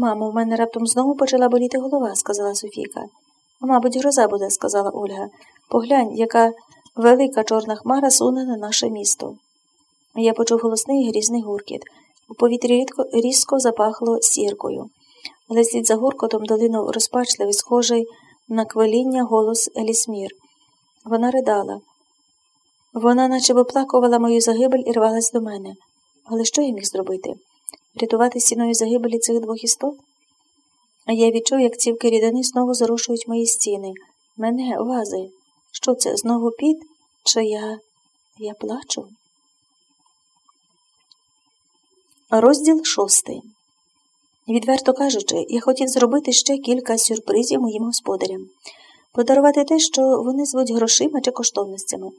Мамо, в мене раптом знову почала боліти голова, сказала Софійка. Мабуть, гроза буде, сказала Ольга. Поглянь, яка велика чорна хмара суне на наше місто. Я почув голосний грізний гуркіт. У повітрі рідко, різко запахло сіркою, але слід за гуркотом долинув розпачливий, схожий на квеління голос Елісмір. Вона ридала. Вона наче виплакувала мою загибель і рвалась до мене. Але що я міг зробити? Рятувати стіною загибелі цих двох істот? А я відчув, як цівки рідини знову зарушують мої стіни. Мене, вази. Що це, знову під? Чи я. я плачу? Розділ шостий. Відверто кажучи, я хотів зробити ще кілька сюрпризів моїм господарям, подарувати те, що вони звуть грошима чи коштовностями.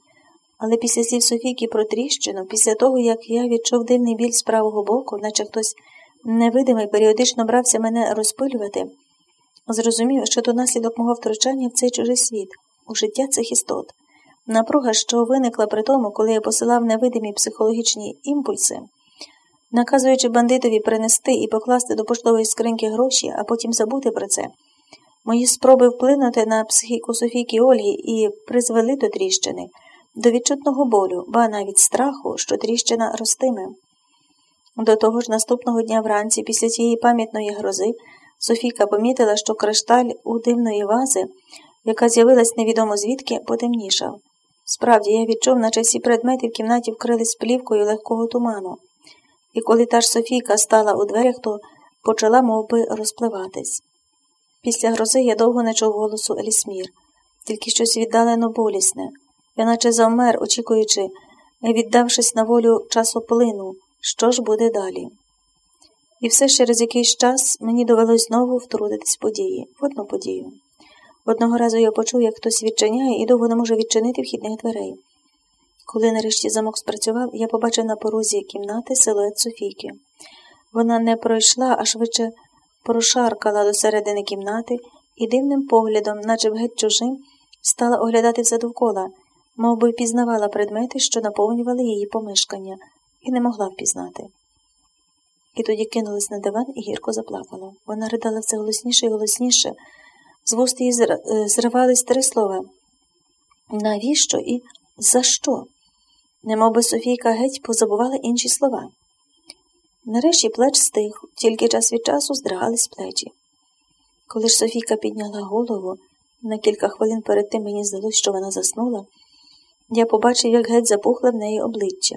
Але після слів Софійки про тріщину, після того, як я відчув дивний біль з правого боку, наче хтось невидимий періодично брався мене розпилювати, зрозумів, що то наслідок мого втручання в цей чужий світ, у життя цих істот. Напруга, що виникла при тому, коли я посилав невидимі психологічні імпульси, наказуючи бандитові принести і покласти до поштової скриньки гроші, а потім забути про це. Мої спроби вплинути на психіку Софійки Ольги і призвели до тріщини до відчутного болю, ба навіть страху, що тріщина ростиме. До того ж, наступного дня вранці, після цієї пам'ятної грози, Софійка помітила, що кришталь у дивної вази, яка з'явилась невідомо звідки, потемнішав. Справді, я відчув, наче всі предмети в кімнаті вкрились плівкою легкого туману, і коли та ж Софійка стала у дверях, то почала мов би, розпливатись. Після грози я довго не чув голосу Елісмір, тільки щось віддалено болісне. Я наче завмер, очікуючи, віддавшись на волю часоплину, що ж буде далі. І все ж через якийсь час мені довелось знову втрутитись події, в одну подію. Одного разу я почув, як хтось відчиняє і довго не може відчинити вхідних дверей. Коли нарешті замок спрацював, я побачив на порозі кімнати силует Софійки. Вона не пройшла, а швидше прошаркала до середини кімнати і дивним поглядом, наче в геть чужим, стала оглядати все довкола мов би впізнавала предмети, що наповнювали її помешкання, і не могла впізнати. І тоді кинулась на диван і гірко заплакала. Вона ридала все голосніше і голосніше. З вуст її е, зривались три слова. Навіщо і за що? Немов би Софійка геть позабувала інші слова. Нарешті плеч стих, тільки час від часу здригались плечі. Коли ж Софійка підняла голову, на кілька хвилин перед тим мені здалось, що вона заснула. Я побачив, як геть запухле в неї обличчя.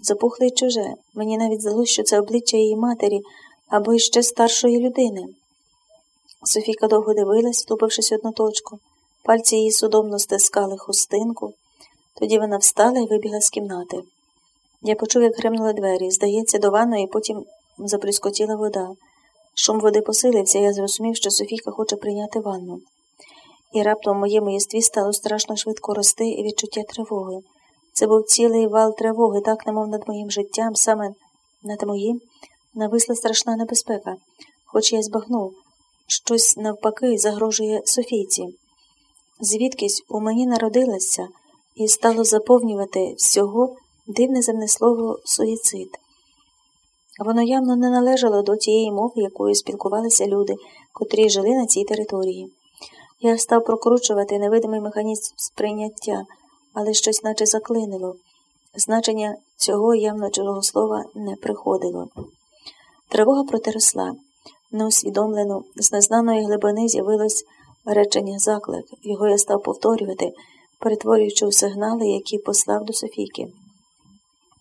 Запухле й чуже. Мені навіть здалося, що це обличчя її матері або іще старшої людини. Софіка довго дивилась, втупившись одну точку. Пальці її судомно стискали хустинку. Тоді вона встала і вибігла з кімнати. Я почув, як гримнули двері. Здається, до ванної потім заплюскотіла вода. Шум води посилився, я зрозумів, що Софійка хоче прийняти ванну. І раптом в моєму єстві стало страшно швидко рости і відчуття тривоги. Це був цілий вал тривоги, так немов над моїм життям, саме над моїм, нависла страшна небезпека, хоч я збагнув, щось навпаки загрожує Софійці. Звідкись у мені народилося і стало заповнювати всього дивне земне слово суїцид. Воно явно не належало до тієї мови, якою спілкувалися люди, котрі жили на цій території. Я став прокручувати невидимий механізм сприйняття, але щось наче заклинило. Значення цього явно чужого слова не приходило. Тривога протеросла. Неусвідомлено, з незнаної глибини з'явилось речення заклик. Його я став повторювати, перетворюючи у сигнали, які послав до Софійки.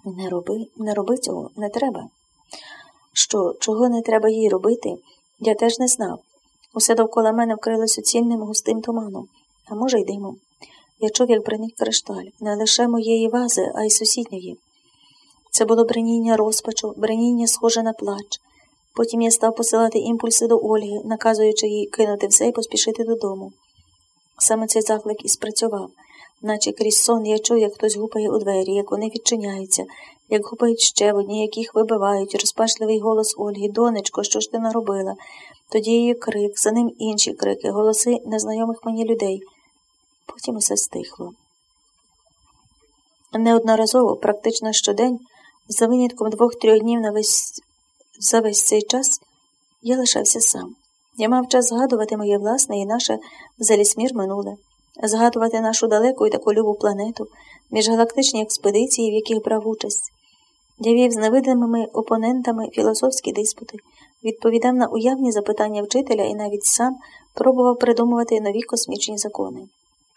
Не роби, не роби цього, не треба. Що, чого не треба їй робити, я теж не знав. Усе довкола мене вкрилося цільним густим туманом, а може, й димом. Я чув, як бренить кришталь, не лише моєї вази, а й сусідньої. Це було бреніння розпачу, бреніння схоже на плач. Потім я став посилати імпульси до Ольги, наказуючи їй кинути все і поспішити додому. Саме цей заклик і спрацював, наче крізь сон я чув, як хтось гупає у двері, як вони відчиняються, як гупають одні, як їх вибивають, розпачливий голос Ольги, донечко, що ж ти наробила? Тоді її крик, за ним інші крики, голоси незнайомих мені людей. Потім усе стихло. Неодноразово, практично щодень, за винятком двох-трьох днів на весь, за весь цей час, Я лишався сам. Я мав час згадувати моє власне і наше залісмір минуле, згадувати нашу далеку і таку любу планету, міжгалактичні експедиції, в яких брав участь. Я вів з невидимими опонентами філософські диспути, відповідав на уявні запитання вчителя і навіть сам пробував придумувати нові космічні закони.